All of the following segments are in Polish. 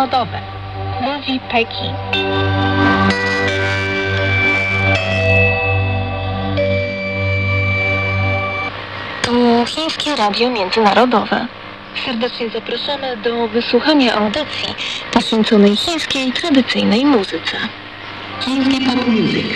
Międzynarodowe. Mówi Pekin. To Chińskie Radio Międzynarodowe. Serdecznie zapraszamy do wysłuchania audycji poświęconej chińskiej tradycyjnej muzyce. Chińskie pop music.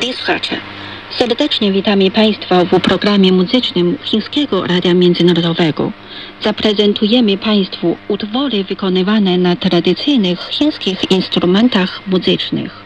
Mili słuchacze, serdecznie witamy Państwa w programie muzycznym Chińskiego Radia Międzynarodowego. Zaprezentujemy Państwu utwory wykonywane na tradycyjnych chińskich instrumentach muzycznych.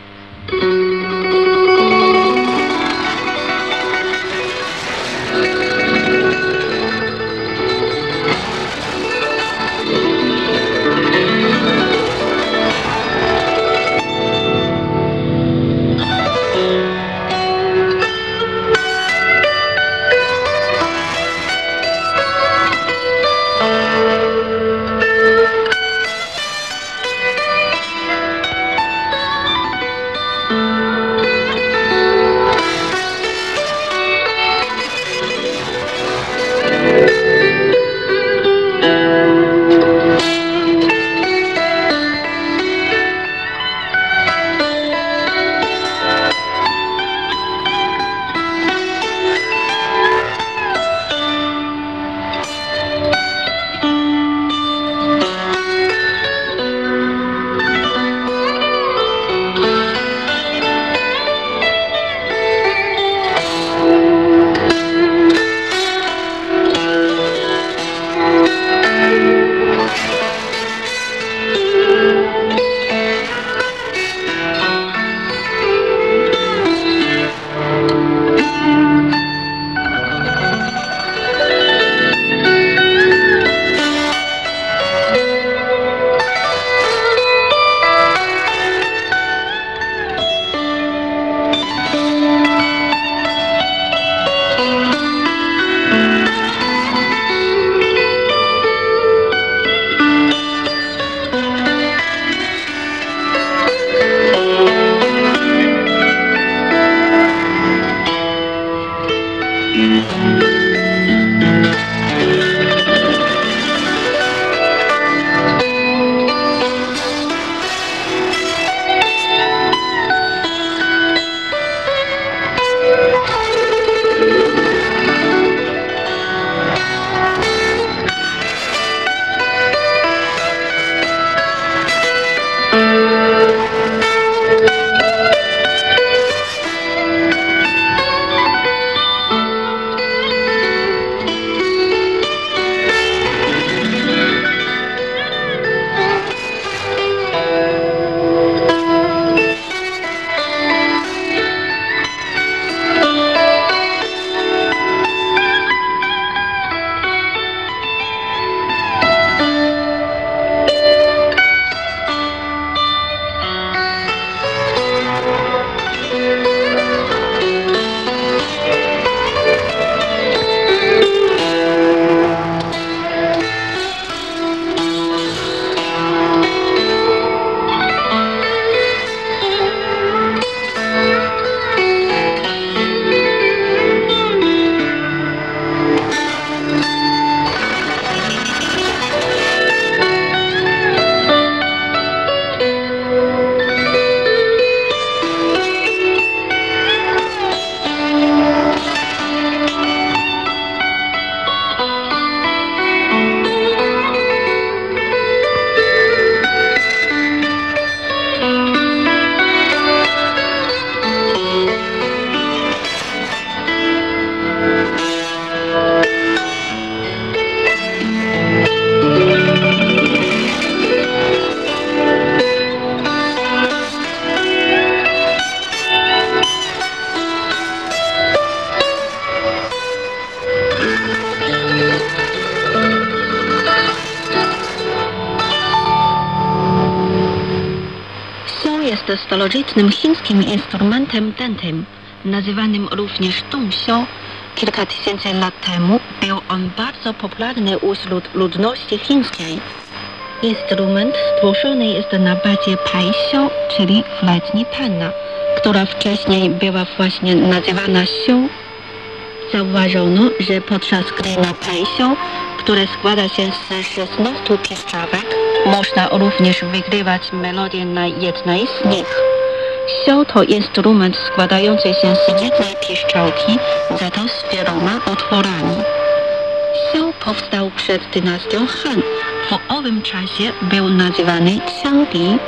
Jest starożytnym chińskim instrumentem dętym, nazywanym również tungxiu. Kilka tysięcy lat temu był on bardzo popularny wśród ludności chińskiej. Instrument stworzony jest na bazie paisiu, czyli fletni panna, która wcześniej była właśnie nazywana siu. Zauważono, że podczas gry na paisiu, które składa się z 16 pieszczawek, można również wygrywać melodię na jednej z nich. Siu to instrument składający się z jednej pieszczałki, za to z wieloma otworami. Xiao powstał przed dynastią Han. W owym czasie był nazywany Qiangdi.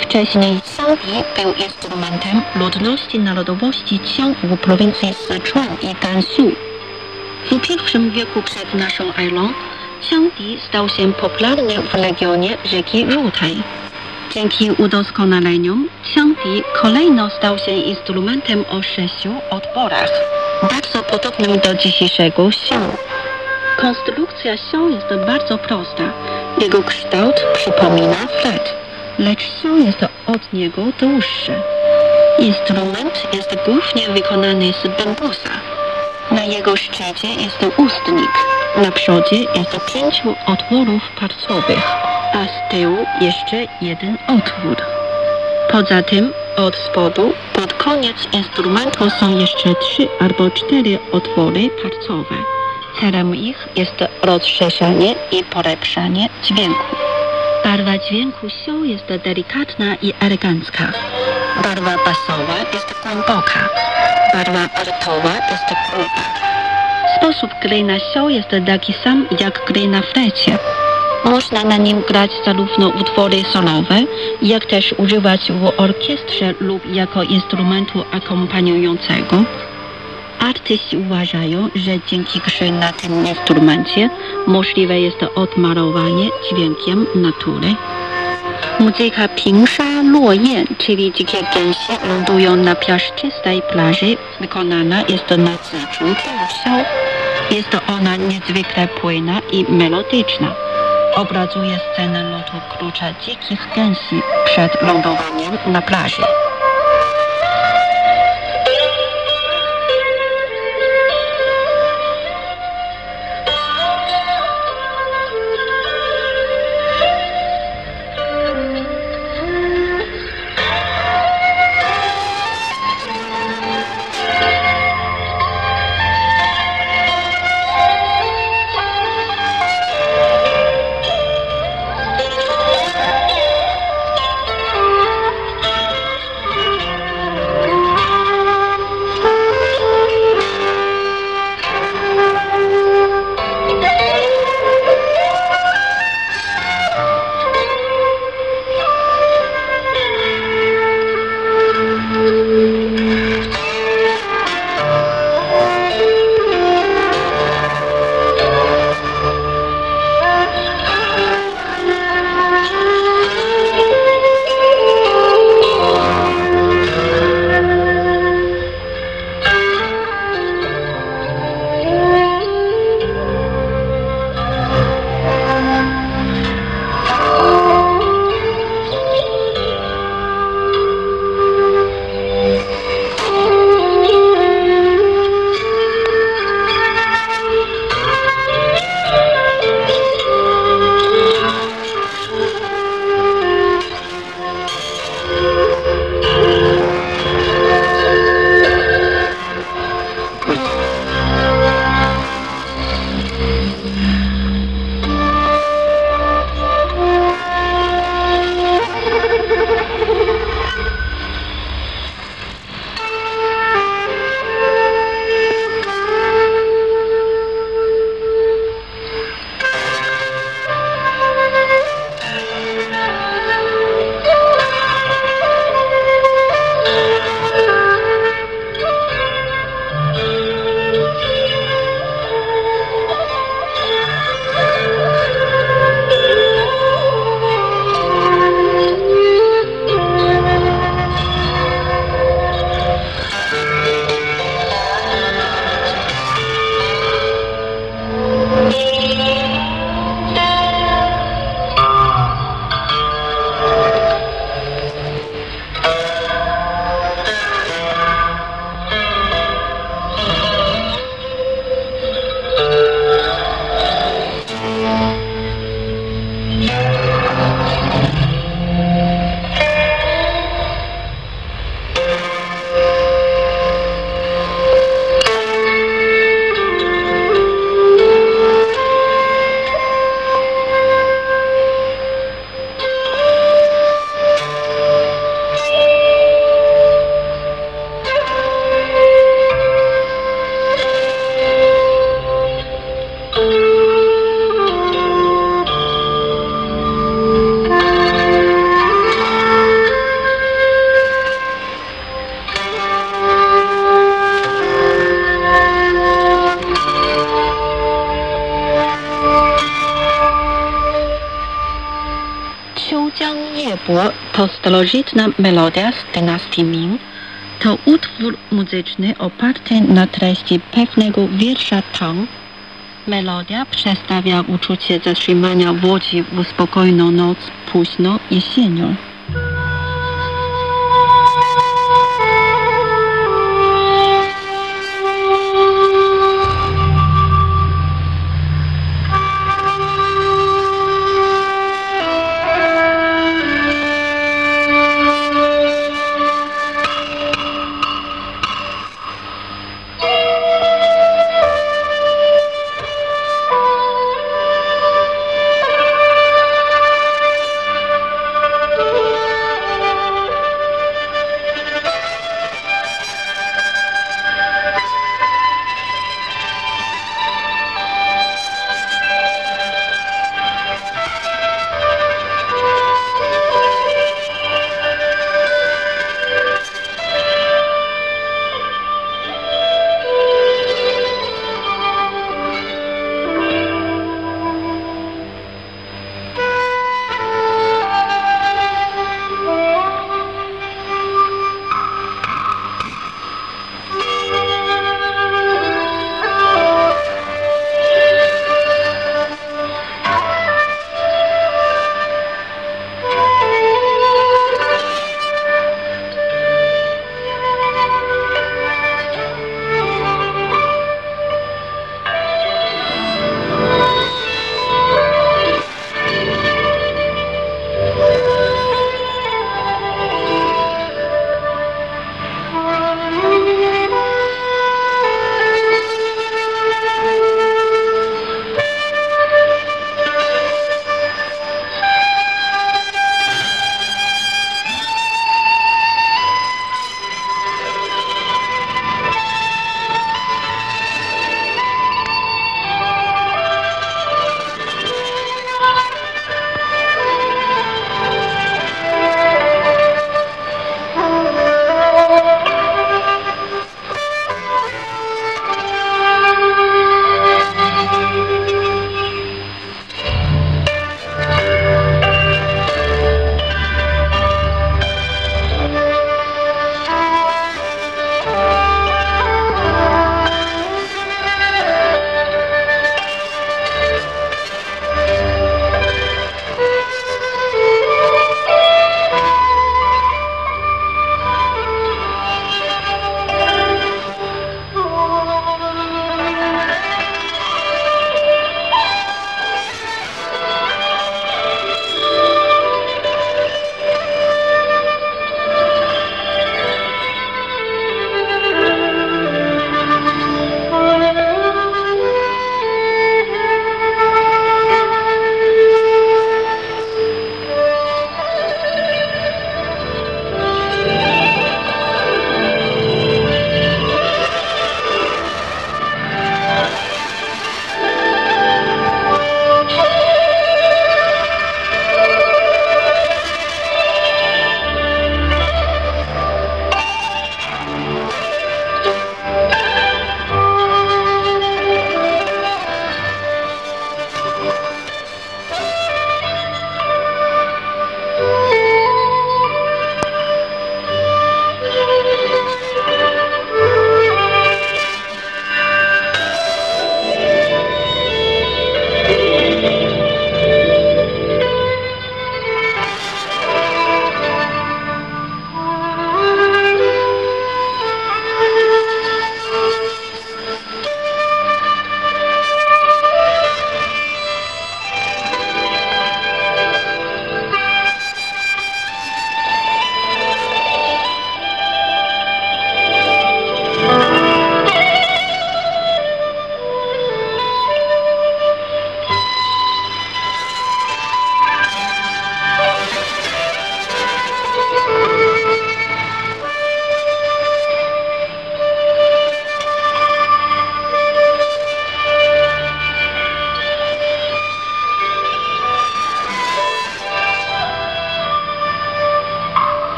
Wcześniej Qiangdi był instrumentem ludności narodowości Qiang w prowincji Sichuan i Gansu. W pierwszym wieku przed naszą erą Qiangdi stał się popularny w regionie rzeki Rutaj. Dzięki udoskonaleniom Qiangdi kolejno stał się instrumentem o sześciu otworach, bardzo podobnym do dzisiejszego xiu. Konstrukcja xiu jest bardzo prosta. Jego kształt przypomina flet, lecz xiu jest od niego dłuższy. Instrument jest głównie wykonany z bambusa. Na jego szczycie jest ustnik. Na przodzie jest pięciu otworów palcowych, a z tyłu jeszcze jeden otwór. Poza tym od spodu pod koniec instrumentu są jeszcze trzy albo cztery otwory palcowe. Celem ich jest rozszerzanie i polepszanie dźwięku. Barwa dźwięku siu jest delikatna i elegancka. Barwa basowa jest głęboka. Barwa altowa jest gruba. Sposób gry na siu jest taki sam jak gry na flecie. Można na nim grać zarówno utwory solowe, jak też używać w orkiestrze lub jako instrumentu akompaniującego. Artyści uważają, że dzięki grze na tym instrumencie możliwe jest odmarowanie dźwiękiem natury. Muzyka Pingsha Luoyan, czyli dzikie gęsie lądują na piaszczystej plaży, wykonana jest na zyczu Diuxiao. Jest ona niezwykle płynna i melodyczna. Obrazuje scenę lotu klucza dzikich gęsi przed lądowaniem na plaży. Starożytna melodia z dynastii Ming. To utwór muzyczny oparty na treści pewnego wiersza Tang. Melodia przedstawia uczucie zatrzymania w łodzi w spokojną noc późno jesienią.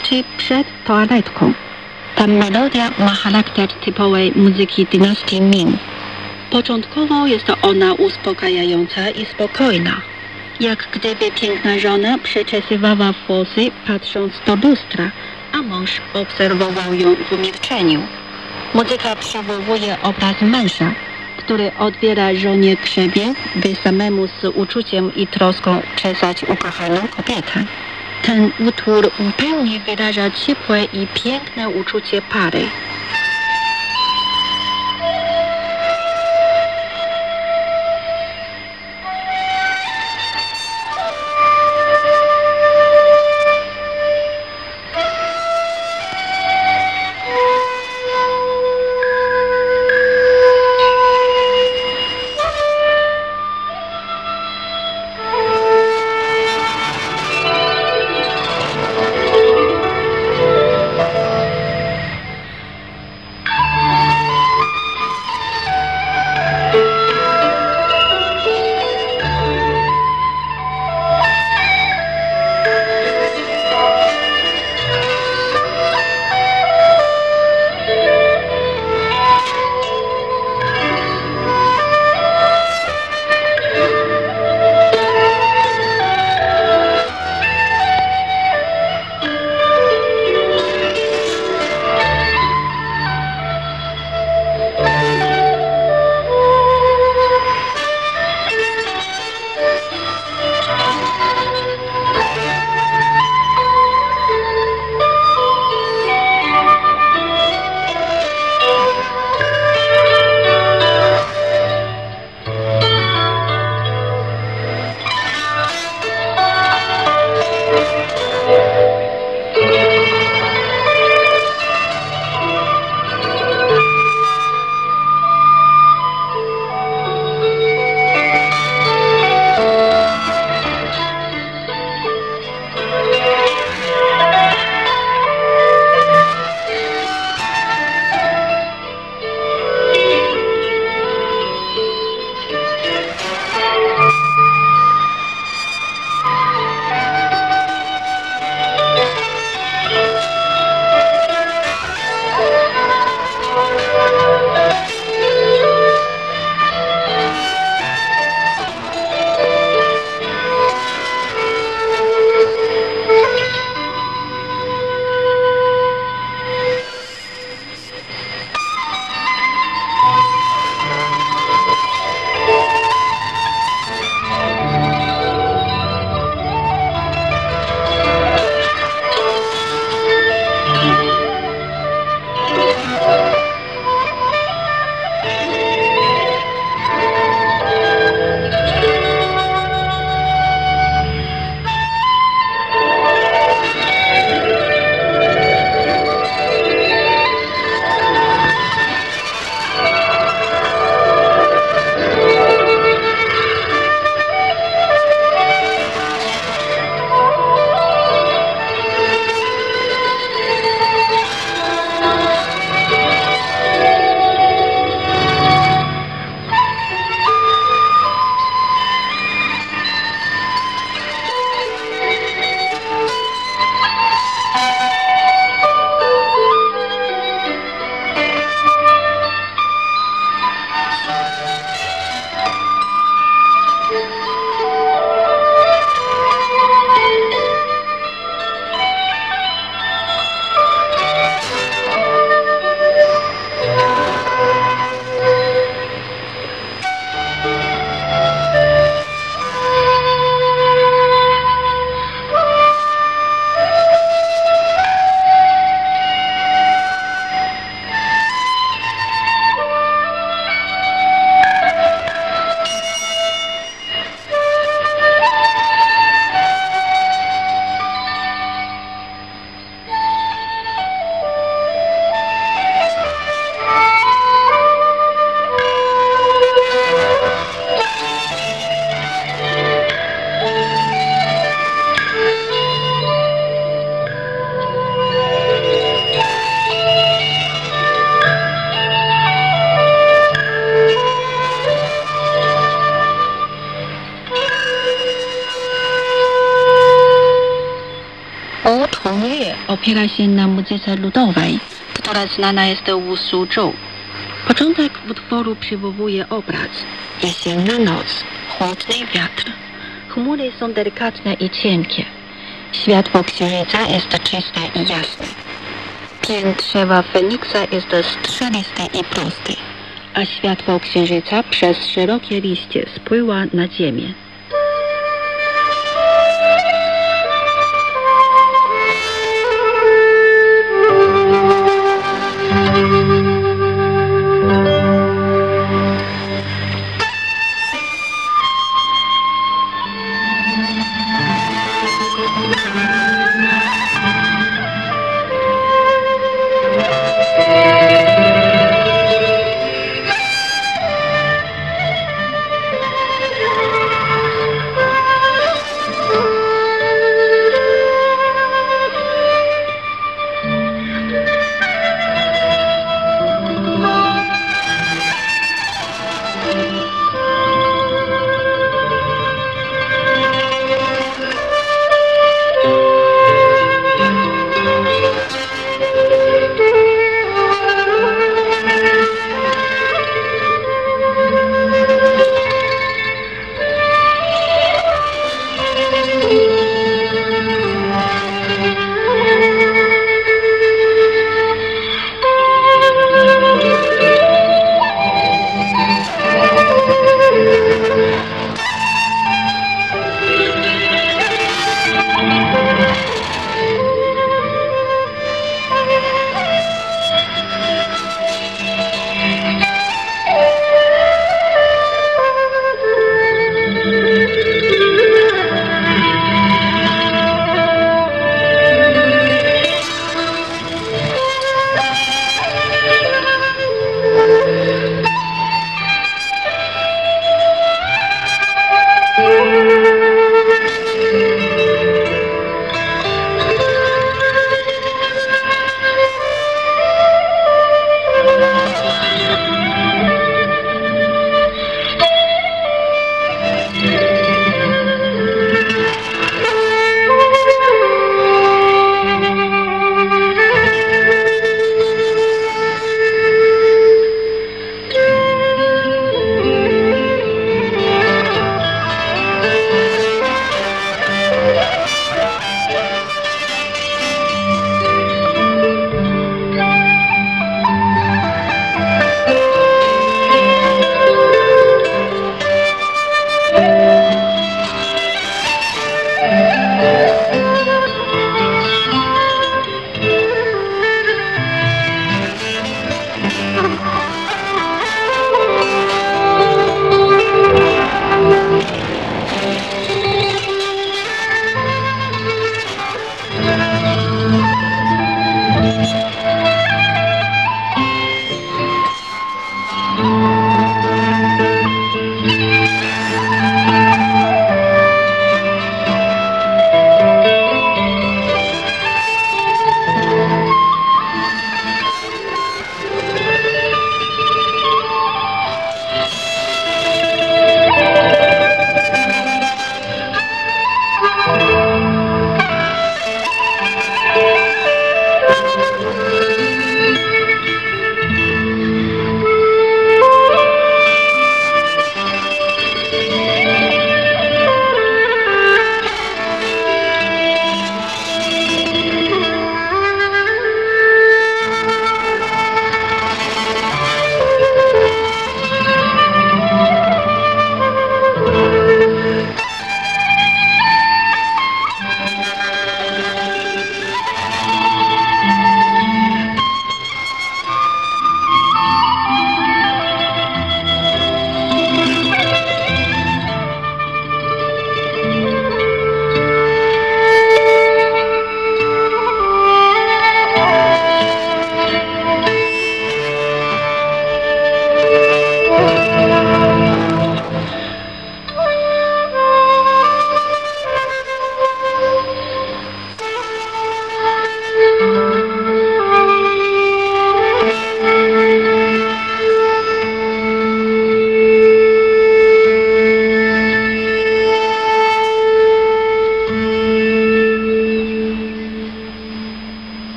Znaczy przed toaletką. Ta melodia ma charakter typowej muzyki dynastii Ming. Początkowo jest to ona uspokajająca i spokojna. Jak gdyby piękna żona przeczesywała włosy patrząc do lustra, a mąż obserwował ją w milczeniu. Muzyka przywołuje obraz męża, który odbiera żonie grzebie, by samemu z uczuciem i troską czesać ukochaną kobietę. Ten utwór pełni wyraża ciepłe i piękne uczucie pary. Opiera się na muzyce ludowej, która znana jest u Suzhou. Początek utworu przywołuje obraz. Jesienna noc, chłodny wiatr. Chmury są delikatne i cienkie. Światło księżyca jest czyste i jasne. Pień drzewa Feniksa jest strzelisty i prosty, a światło księżyca przez szerokie liście spływa na ziemię.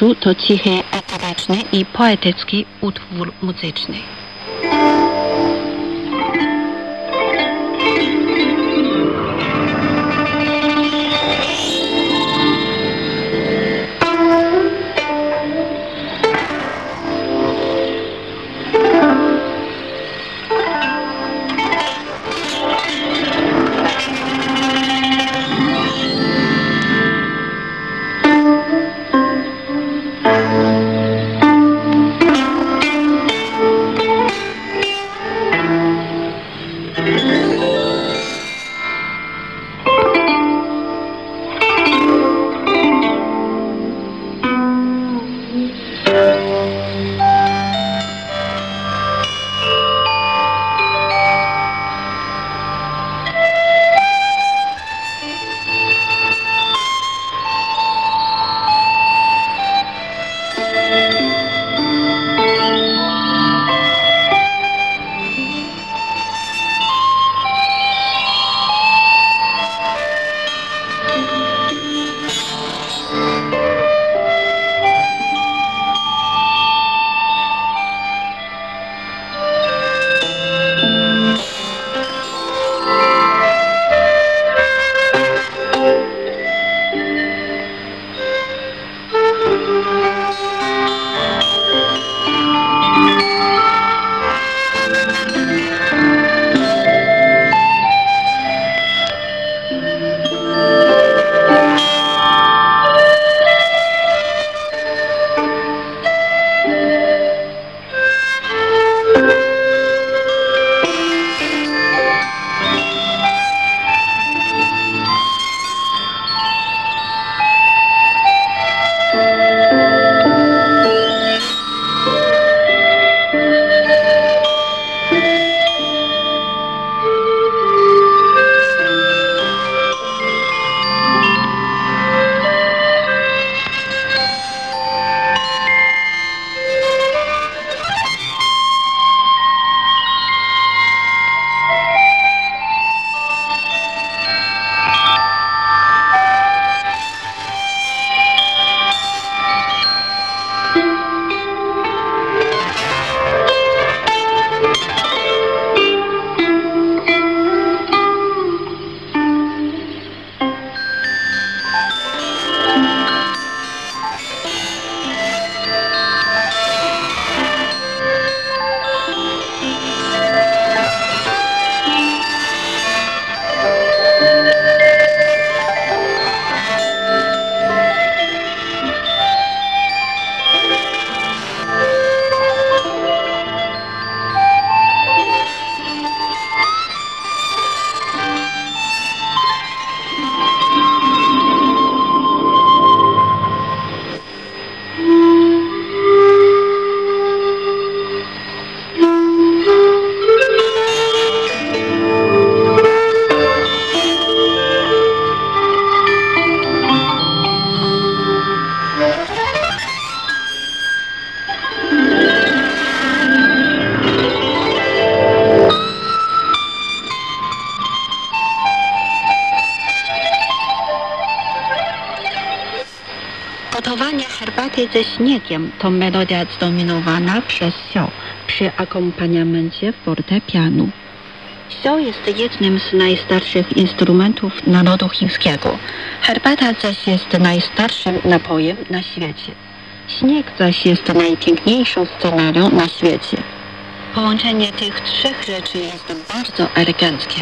To cichy, eteryczny i poetycki utwór muzyczny. Ze śniegiem to melodia zdominowana przez sio przy akompaniamencie fortepianu. Sio jest jednym z najstarszych instrumentów narodu chińskiego. Herbata zaś jest najstarszym napojem na świecie. Śnieg zaś jest najpiękniejszą scenarią na świecie. Połączenie tych trzech rzeczy jest bardzo eleganckie.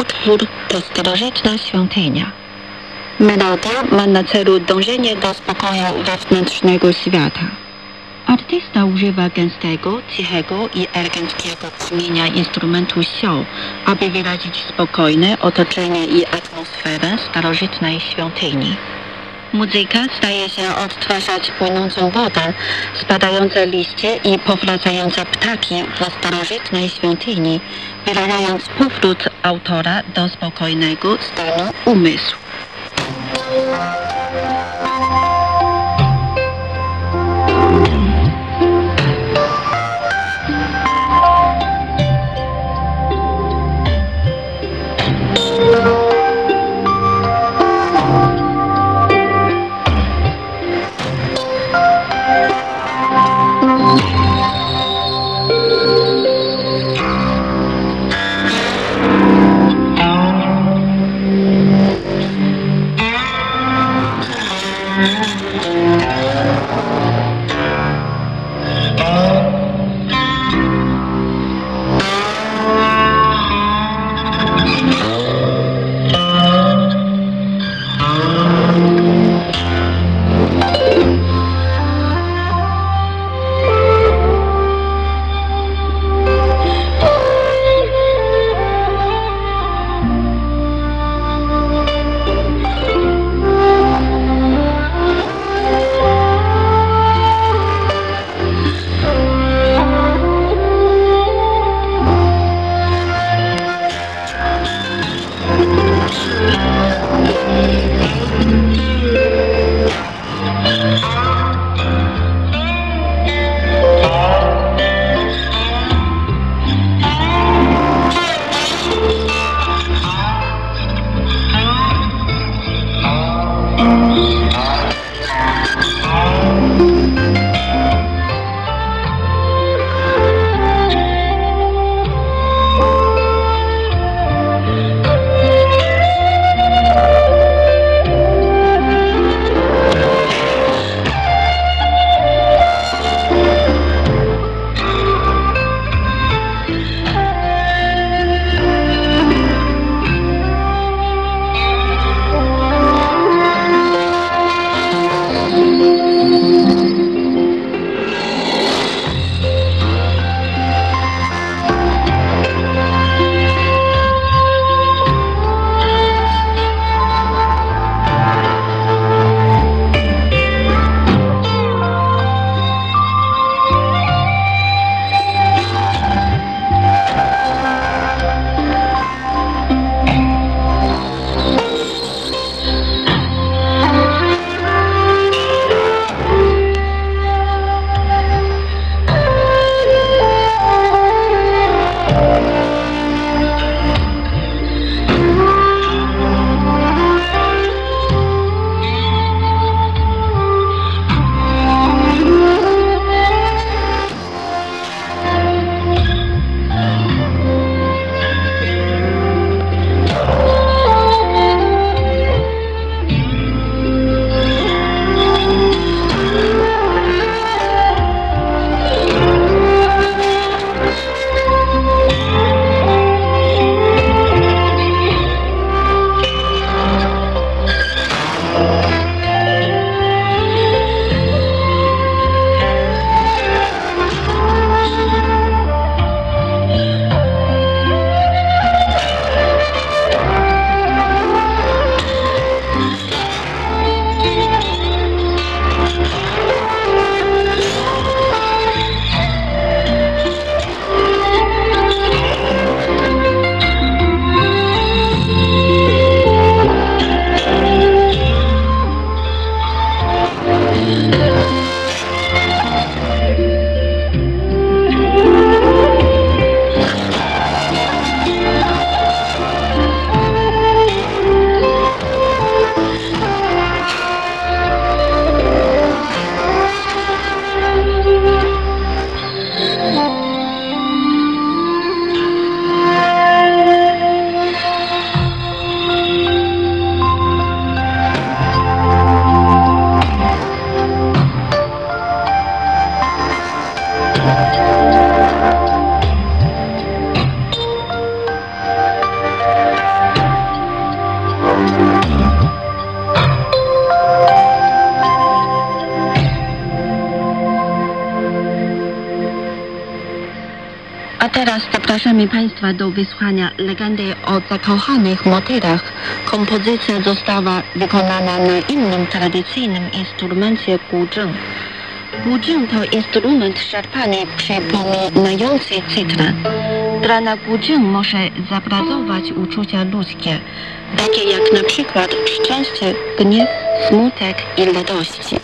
Utwór to starożytna świątynia. Melodia ma na celu dążenie do spokoju wewnętrznego świata. Artysta używa gęstego, cichego i eleganckiego brzmienia instrumentu xiao, aby wyrazić spokojne otoczenie i atmosferę starożytnej świątyni. Muzyka staje się odtwarzać płynącą wodę, spadające liście i powracające ptaki w starożytnej świątyni, wyrażając powrót autora do spokojnego stanu umysłu. Wysłuchania legendy o zakochanych motylach. Kompozycja została wykonana na innym tradycyjnym instrumencie guzheng. Guzheng to instrument szarpany przypominający cytrę. Gra na guzheng może zobrazować uczucia ludzkie, takie jak na przykład szczęście, gniew, smutek i radości.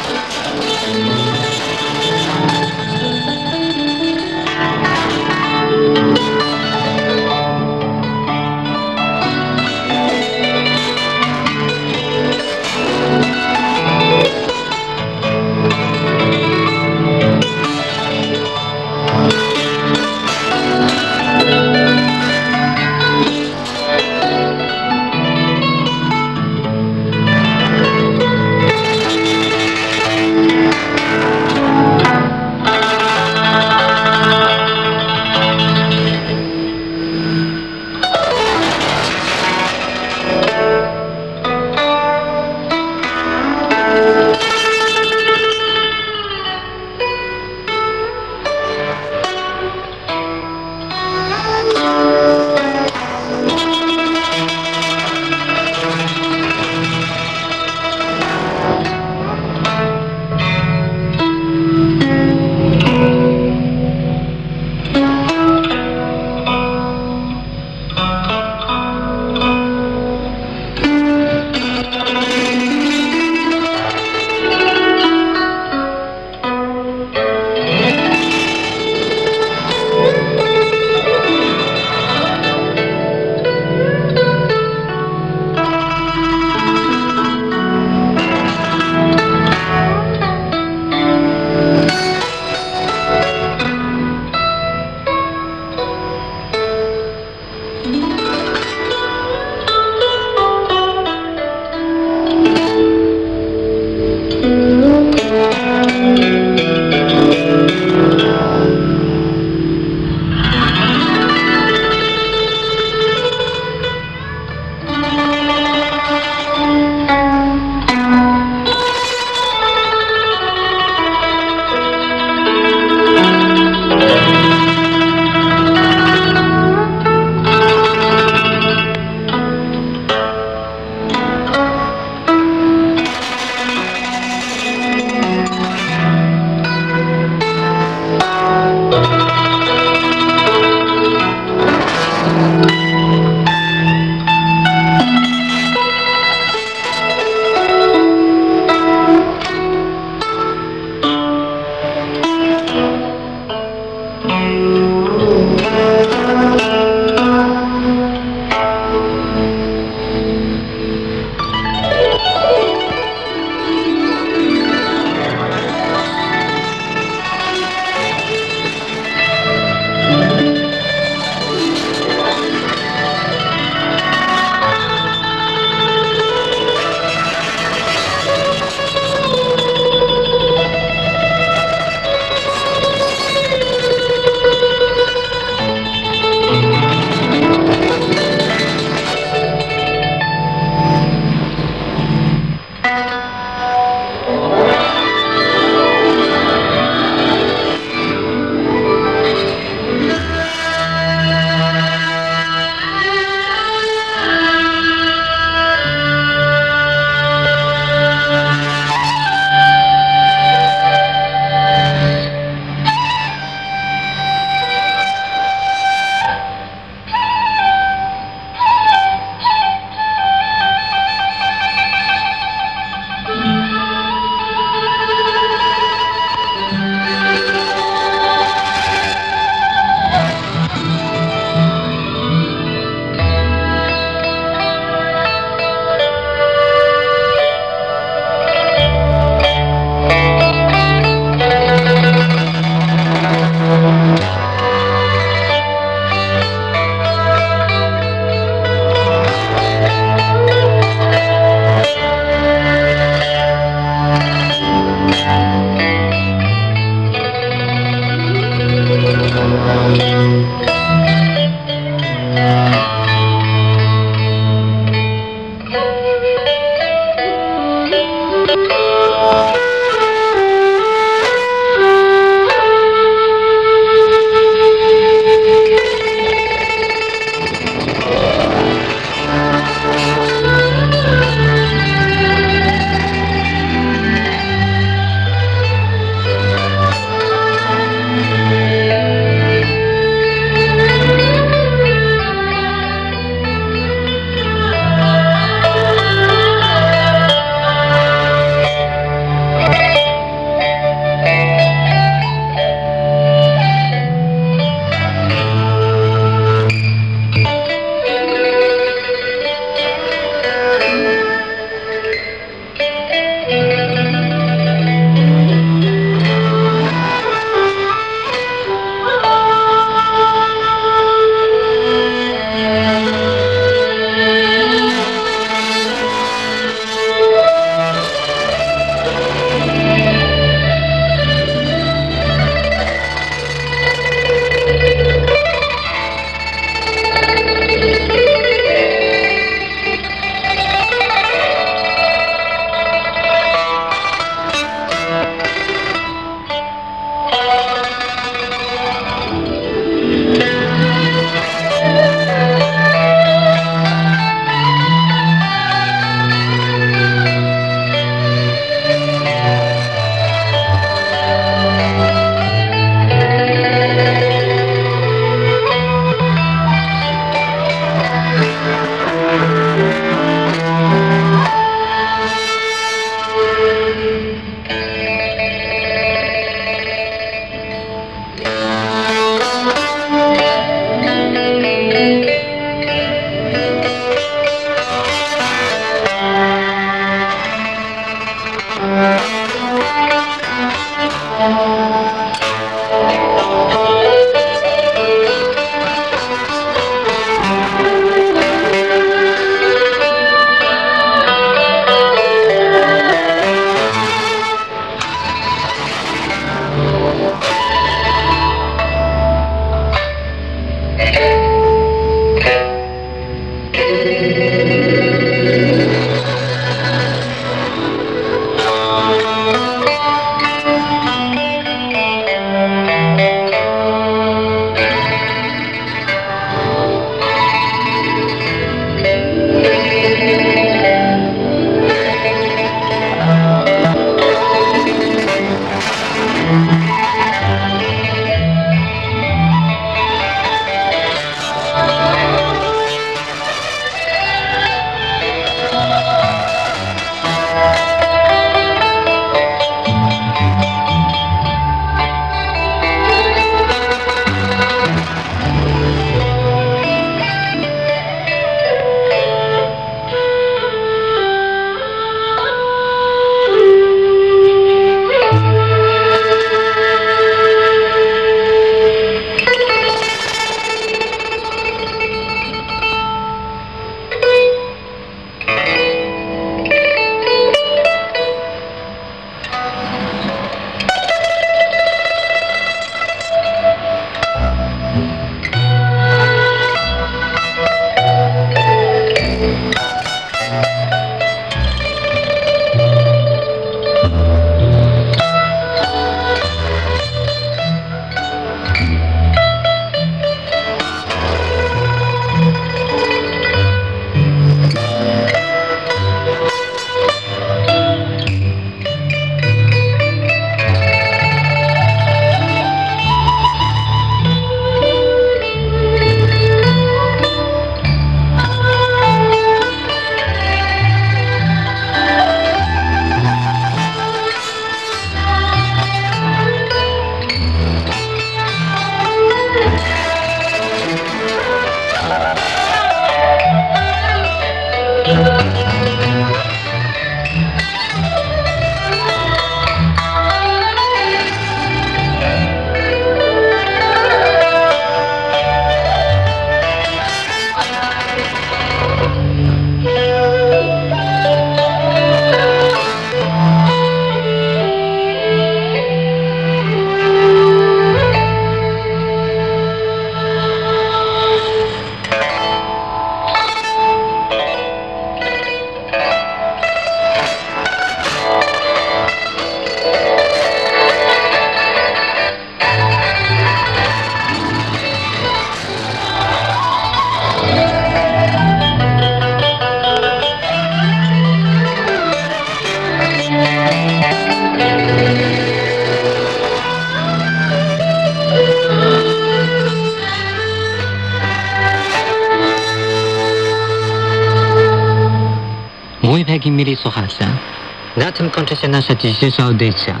Na tym kończy się nasza dzisiejsza audycja.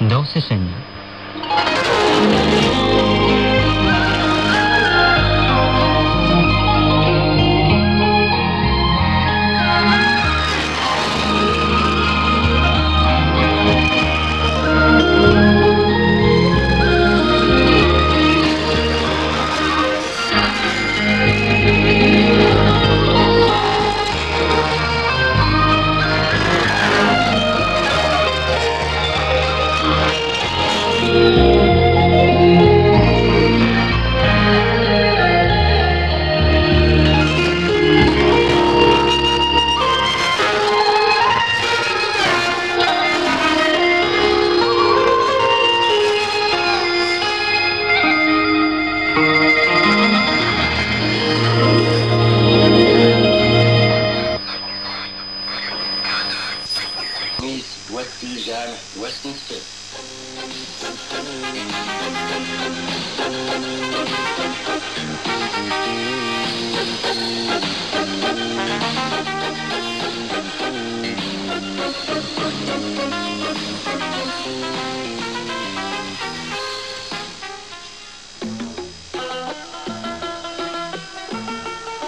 Do usłyszenia.